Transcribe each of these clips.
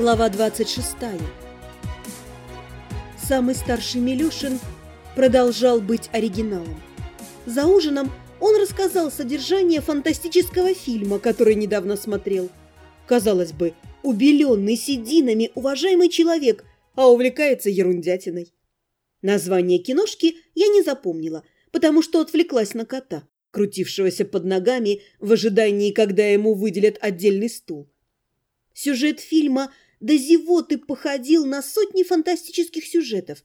Глава 26. Самый старший Милюшин продолжал быть оригиналом. За ужином он рассказал содержание фантастического фильма, который недавно смотрел. Казалось бы, убеленный сединами уважаемый человек, а увлекается ерундятиной. Название киношки я не запомнила, потому что отвлеклась на кота, крутившегося под ногами в ожидании, когда ему выделят отдельный стул. Сюжет фильма до зевоты походил на сотни фантастических сюжетов.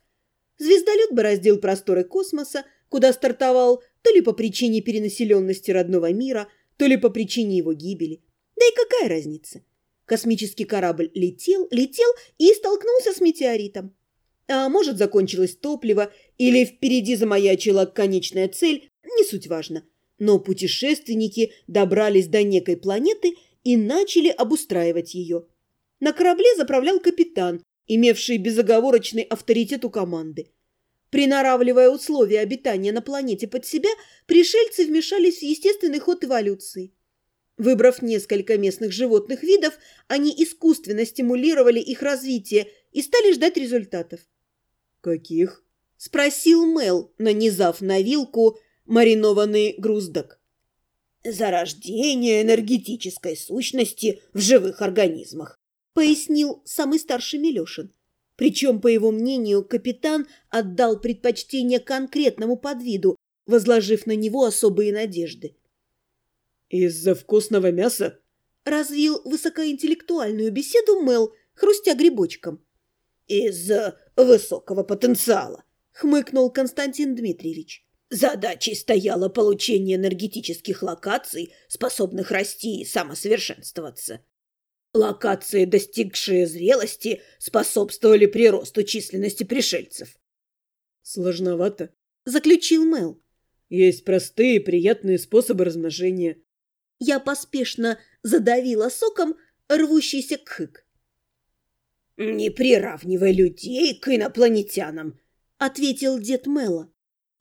Звездолет бороздил просторы космоса, куда стартовал то ли по причине перенаселенности родного мира, то ли по причине его гибели. Да и какая разница? Космический корабль летел, летел и столкнулся с метеоритом. А может, закончилось топливо, или впереди замаячила конечная цель, не суть важно. Но путешественники добрались до некой планеты и начали обустраивать ее. На корабле заправлял капитан, имевший безоговорочный авторитет у команды. Приноравливая условия обитания на планете под себя, пришельцы вмешались в естественный ход эволюции. Выбрав несколько местных животных видов, они искусственно стимулировали их развитие и стали ждать результатов. «Каких?» – спросил Мел, нанизав на вилку маринованный груздок зарождение энергетической сущности в живых организмах», пояснил самый старший Милешин. Причем, по его мнению, капитан отдал предпочтение конкретному подвиду, возложив на него особые надежды. «Из-за вкусного мяса?» развил высокоинтеллектуальную беседу Мел, хрустя грибочком. «Из-за высокого потенциала», хмыкнул Константин Дмитриевич. Задачей стояло получение энергетических локаций, способных расти и самосовершенствоваться. Локации, достигшие зрелости, способствовали приросту численности пришельцев. «Сложновато», — заключил Мел. «Есть простые, приятные способы размножения». Я поспешно задавила соком рвущийся кхык. «Не приравнивай людей к инопланетянам», — ответил дед Мела.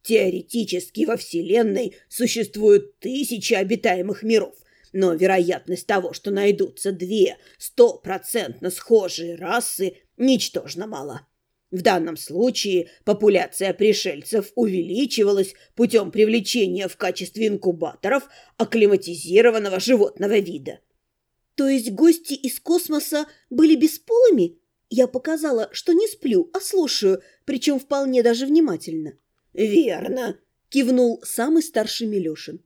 Теоретически во Вселенной существуют тысячи обитаемых миров, но вероятность того, что найдутся две стопроцентно схожие расы, ничтожно мала. В данном случае популяция пришельцев увеличивалась путем привлечения в качестве инкубаторов акклиматизированного животного вида. То есть гости из космоса были бесполыми? Я показала, что не сплю, а слушаю, причем вполне даже внимательно. «Верно», – кивнул самый старший Милешин.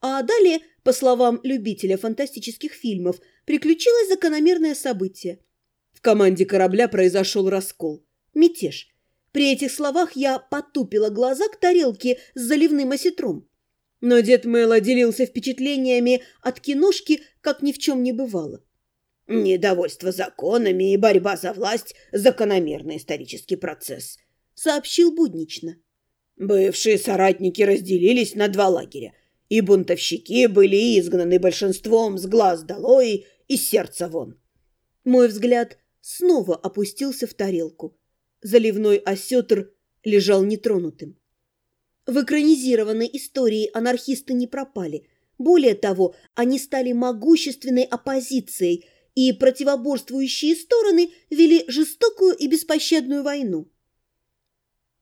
А далее, по словам любителя фантастических фильмов, приключилось закономерное событие. В команде корабля произошел раскол. Мятеж. При этих словах я потупила глаза к тарелке с заливным осетром. Но дед Мэла делился впечатлениями от киношки, как ни в чем не бывало. «Недовольство законами и борьба за власть – закономерный исторический процесс», – сообщил буднично. Бывшие соратники разделились на два лагеря, и бунтовщики были изгнаны большинством с глаз долой и сердца вон. Мой взгляд снова опустился в тарелку. Заливной осетр лежал нетронутым. В экранизированной истории анархисты не пропали. Более того, они стали могущественной оппозицией, и противоборствующие стороны вели жестокую и беспощадную войну.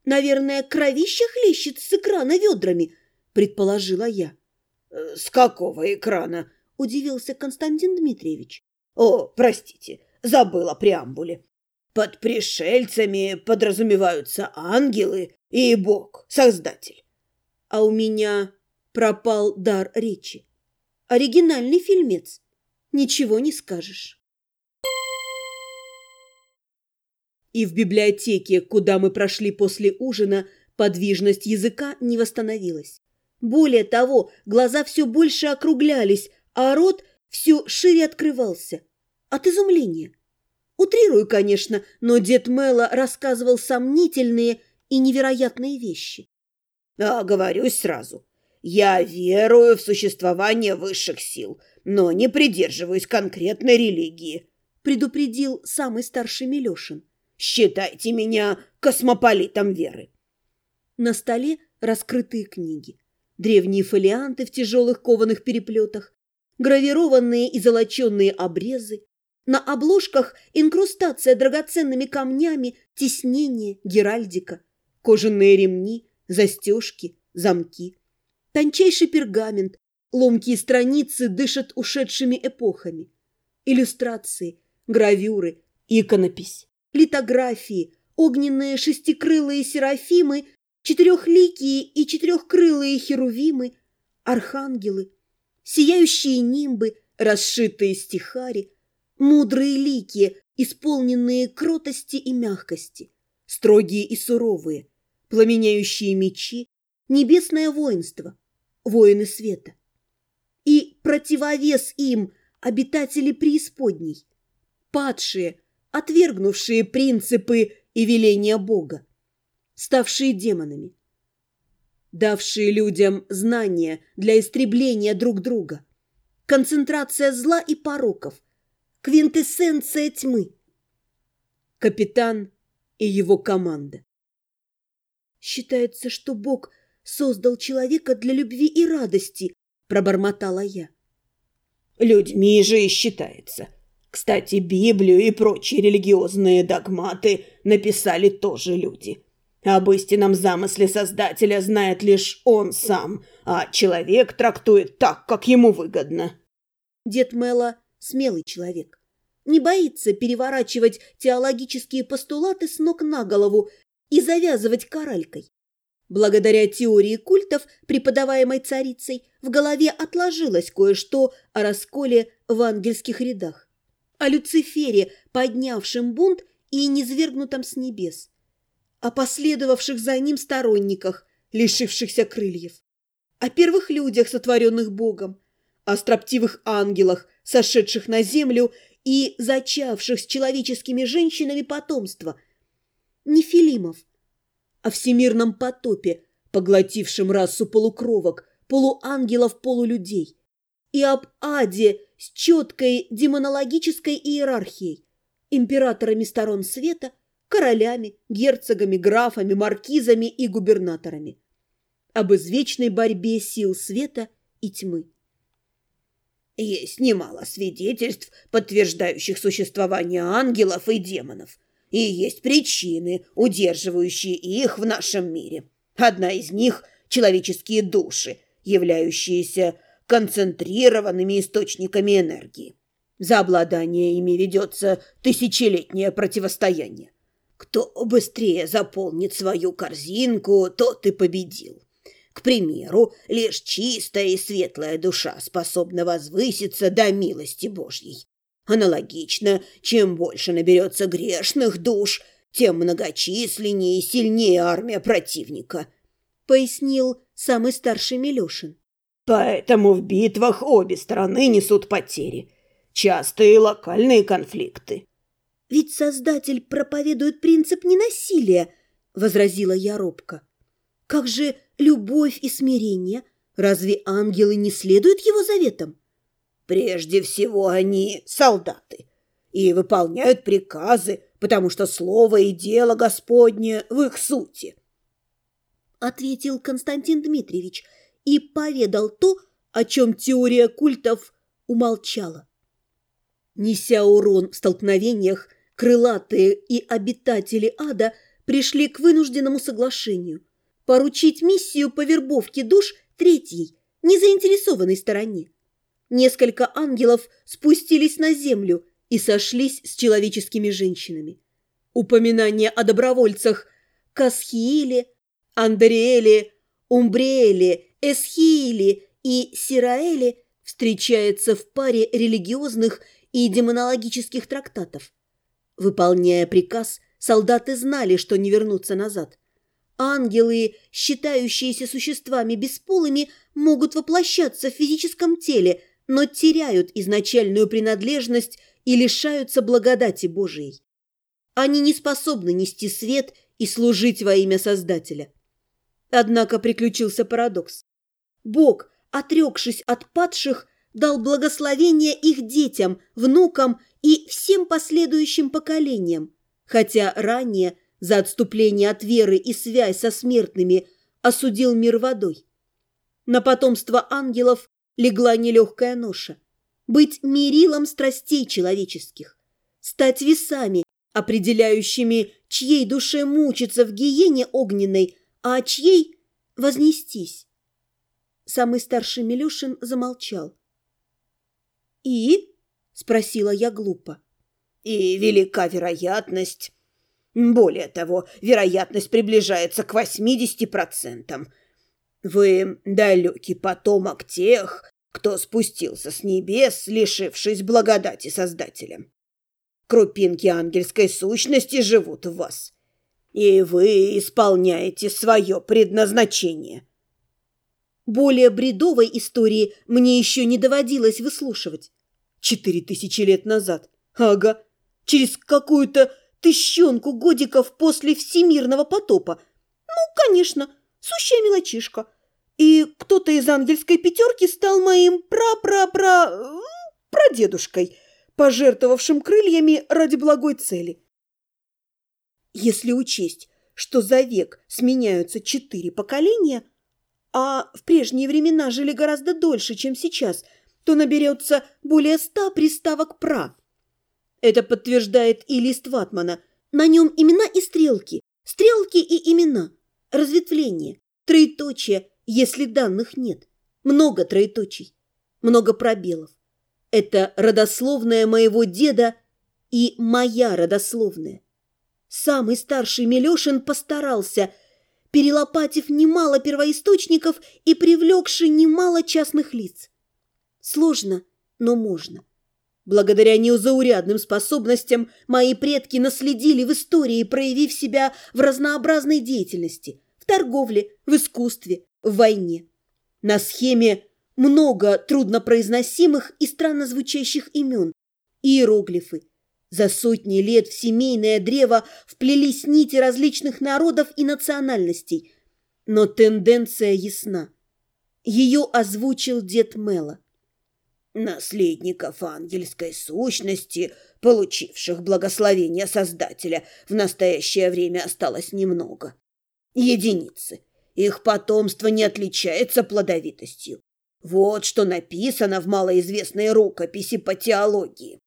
Наверное, кровище хлещет с экрана ведрами, предположила я. «Э, «С какого экрана?» – удивился Константин Дмитриевич. «О, простите, забыла преамбуле. Под пришельцами подразумеваются ангелы и Бог, Создатель». А у меня пропал дар речи. Оригинальный фильмец. Ничего не скажешь. И в библиотеке, куда мы прошли после ужина, подвижность языка не восстановилась. Более того, глаза все больше округлялись, а рот все шире открывался. От изумления. Утрирую, конечно, но дед Мэла рассказывал сомнительные и невероятные вещи. А, говорюсь сразу, я верую в существование высших сил, но не придерживаюсь конкретной религии, предупредил самый старший Милешин. Считайте меня космополитом веры. На столе раскрытые книги. Древние фолианты в тяжелых кованых переплетах, гравированные и золоченные обрезы, На обложках инкрустация драгоценными камнями, тиснение, геральдика, кожаные ремни, застежки, замки. Тончайший пергамент, ломкие страницы дышат ушедшими эпохами. Иллюстрации, гравюры, иконопись, литографии, огненные шестикрылые серафимы, четырехликие и четырехкрылые херувимы, архангелы, сияющие нимбы, расшитые стихари, мудрые лики, исполненные кротости и мягкости, строгие и суровые, пламеняющие мечи, небесное воинство, воины света. И противовес им обитатели преисподней, падшие, отвергнувшие принципы и веления Бога, ставшие демонами, давшие людям знания для истребления друг друга, концентрация зла и пороков, квинтэссенция тьмы, капитан и его команда. Считается, что Бог создал человека для любви и радости, пробормотала я. Людьми же и считается. Кстати, Библию и прочие религиозные догматы написали тоже люди. Об истинном замысле Создателя знает лишь он сам, а человек трактует так, как ему выгодно. Дед Мэла смелый человек. Не боится переворачивать теологические постулаты с ног на голову и завязывать коралькой. Благодаря теории культов, преподаваемой царицей, в голове отложилось кое-что о расколе в ангельских рядах, о Люцифере, поднявшем бунт и низвергнутом с небес, о последовавших за ним сторонниках, лишившихся крыльев, о первых людях, сотворенных Богом, о строптивых ангелах, сошедших на землю и зачавших с человеческими женщинами потомство, нефилимов, о всемирном потопе, поглотившем расу полукровок, полуангелов-полулюдей, и об аде с четкой демонологической иерархией, императорами сторон света, королями, герцогами, графами, маркизами и губернаторами, об извечной борьбе сил света и тьмы. Есть немало свидетельств, подтверждающих существование ангелов и демонов, и есть причины, удерживающие их в нашем мире. Одна из них – человеческие души, являющиеся концентрированными источниками энергии. За обладание ими ведется тысячелетнее противостояние. Кто быстрее заполнит свою корзинку, тот и победил. К примеру, лишь чистая и светлая душа способна возвыситься до милости Божьей. Аналогично, чем больше наберется грешных душ, тем многочисленнее и сильнее армия противника, — пояснил самый старший Милешин. Поэтому в битвах обе стороны несут потери, частые локальные конфликты. «Ведь Создатель проповедует принцип ненасилия», — возразила я робко. «Как же любовь и смирение? Разве ангелы не следуют его заветам?» «Прежде всего они солдаты и выполняют приказы, потому что слово и дело Господне в их сути», — ответил Константин Дмитриевич и поведал то, о чем теория культов умолчала. Неся урон в столкновениях, крылатые и обитатели ада пришли к вынужденному соглашению поручить миссию по вербовке душ третьей, незаинтересованной стороне. Несколько ангелов спустились на землю и сошлись с человеческими женщинами. Упоминание о добровольцах Касхииле, Андериэле, Умбриэле, Эсхииле и Сираэле встречается в паре религиозных и демонологических трактатов. Выполняя приказ, солдаты знали, что не вернутся назад. Ангелы, считающиеся существами бесполыми, могут воплощаться в физическом теле, но теряют изначальную принадлежность и лишаются благодати Божией. Они не способны нести свет и служить во имя Создателя. Однако приключился парадокс. Бог, отрекшись от падших, дал благословение их детям, внукам и всем последующим поколениям, хотя ранее за отступление от веры и связь со смертными осудил мир водой. На потомство ангелов легла нелегкая ноша – быть мерилом страстей человеческих. стать весами, определяющими, чьей душе мучиться в гиене огненной, а чьей вознестись. Самый старший Милюшин замолчал. «И?» – спросила я глупо. «И велика вероятность. Более того, вероятность приближается к 80%. Вы далекий потомок тех, кто спустился с небес, лишившись благодати Создателя. Крупинки ангельской сущности живут в вас, и вы исполняете свое предназначение. Более бредовой истории мне еще не доводилось выслушивать. Четыре тысячи лет назад. Ага, через какую-то тыщенку годиков после всемирного потопа. Ну, конечно, сущая мелочишка. И кто-то из ангельской пятерки стал моим пра-пра-пра... прадедушкой, пожертвовавшим крыльями ради благой цели. Если учесть, что за век сменяются четыре поколения, а в прежние времена жили гораздо дольше, чем сейчас, то наберется более ста приставок «пра». Это подтверждает и лист ватмана. На нем имена и стрелки, стрелки и имена, разветвление, троеточие, если данных нет. Много троеточий, много пробелов. Это родословная моего деда и моя родословная. Самый старший Милешин постарался, перелопатив немало первоисточников и привлекший немало частных лиц. Сложно, но можно. Благодаря неузаурядным способностям мои предки наследили в истории, проявив себя в разнообразной деятельности, в торговле, в искусстве, в войне. На схеме много труднопроизносимых и странно звучащих имен, иероглифы. За сотни лет в семейное древо вплелись нити различных народов и национальностей. Но тенденция ясна. Ее озвучил дед Мела. Наследников ангельской сущности, получивших благословение Создателя, в настоящее время осталось немного. Единицы. Их потомство не отличается плодовитостью. Вот что написано в малоизвестной рукописи по теологии.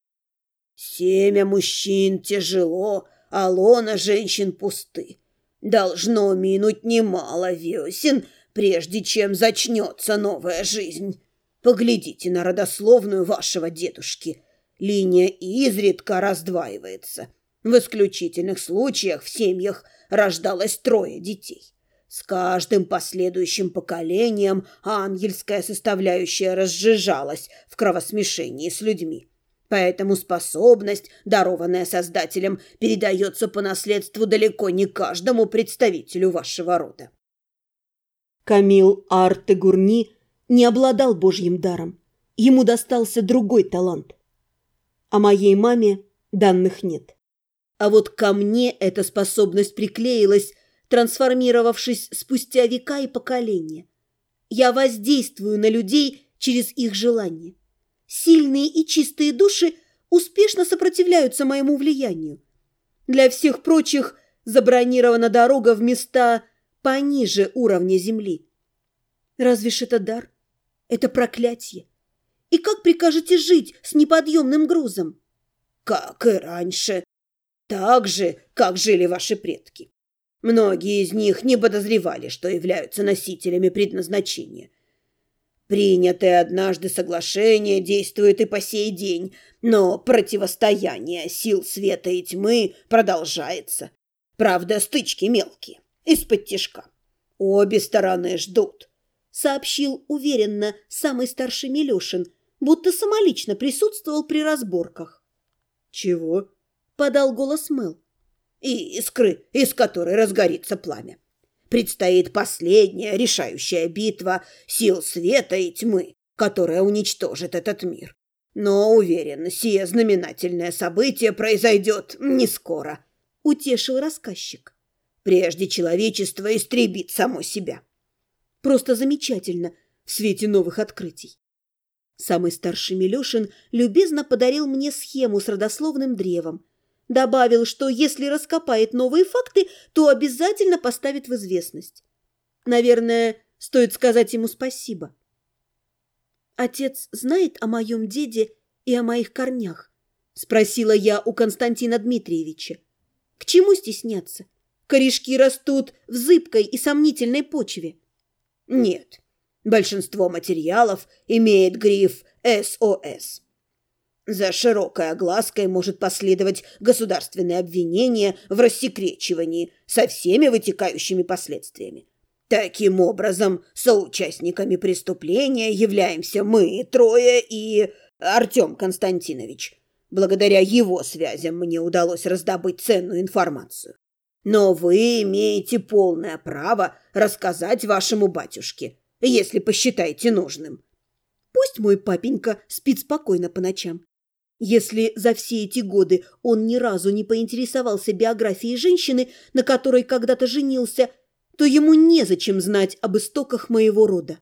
Семя мужчин тяжело, а лона женщин пусты. Должно минуть немало весен, прежде чем зачнется новая жизнь. Поглядите на родословную вашего дедушки. Линия изредка раздваивается. В исключительных случаях в семьях рождалось трое детей. С каждым последующим поколением ангельская составляющая разжижалась в кровосмешении с людьми. Поэтому способность, дарованная Создателем, передается по наследству далеко не каждому представителю вашего рода. Камил Артегурни не обладал божьим даром. Ему достался другой талант. А моей маме данных нет. А вот ко мне эта способность приклеилась трансформировавшись спустя века и поколения. Я воздействую на людей через их желания. Сильные и чистые души успешно сопротивляются моему влиянию. Для всех прочих забронирована дорога в места пониже уровня земли. Разве ж это дар? Это проклятие. И как прикажете жить с неподъемным грузом? Как и раньше. Так же, как жили ваши предки. Многие из них не подозревали, что являются носителями предназначения. Принятое однажды соглашение действует и по сей день, но противостояние сил света и тьмы продолжается. Правда, стычки мелкие, из-под тяжка. Обе стороны ждут, — сообщил уверенно самый старший Милешин, будто самолично присутствовал при разборках. «Чего?» — подал голос Мэл и искры, из которой разгорится пламя. Предстоит последняя решающая битва сил света и тьмы, которая уничтожит этот мир. Но, уверен, сие знаменательное событие произойдет не скоро, — утешил рассказчик. Прежде человечество истребит само себя. Просто замечательно в свете новых открытий. Самый старший Милешин любезно подарил мне схему с родословным древом, Добавил, что если раскопает новые факты, то обязательно поставит в известность. Наверное, стоит сказать ему спасибо. Отец знает о моем деде и о моих корнях? Спросила я у Константина Дмитриевича. К чему стесняться? Корешки растут в зыбкой и сомнительной почве. Нет, большинство материалов имеет гриф «СОС». За широкой оглаской может последовать государственное обвинение в рассекречивании со всеми вытекающими последствиями. Таким образом, соучастниками преступления являемся мы трое и Артем Константинович. Благодаря его связям мне удалось раздобыть ценную информацию. Но вы имеете полное право рассказать вашему батюшке, если посчитаете нужным. Пусть мой папенька спит спокойно по ночам. Если за все эти годы он ни разу не поинтересовался биографией женщины, на которой когда-то женился, то ему незачем знать об истоках моего рода.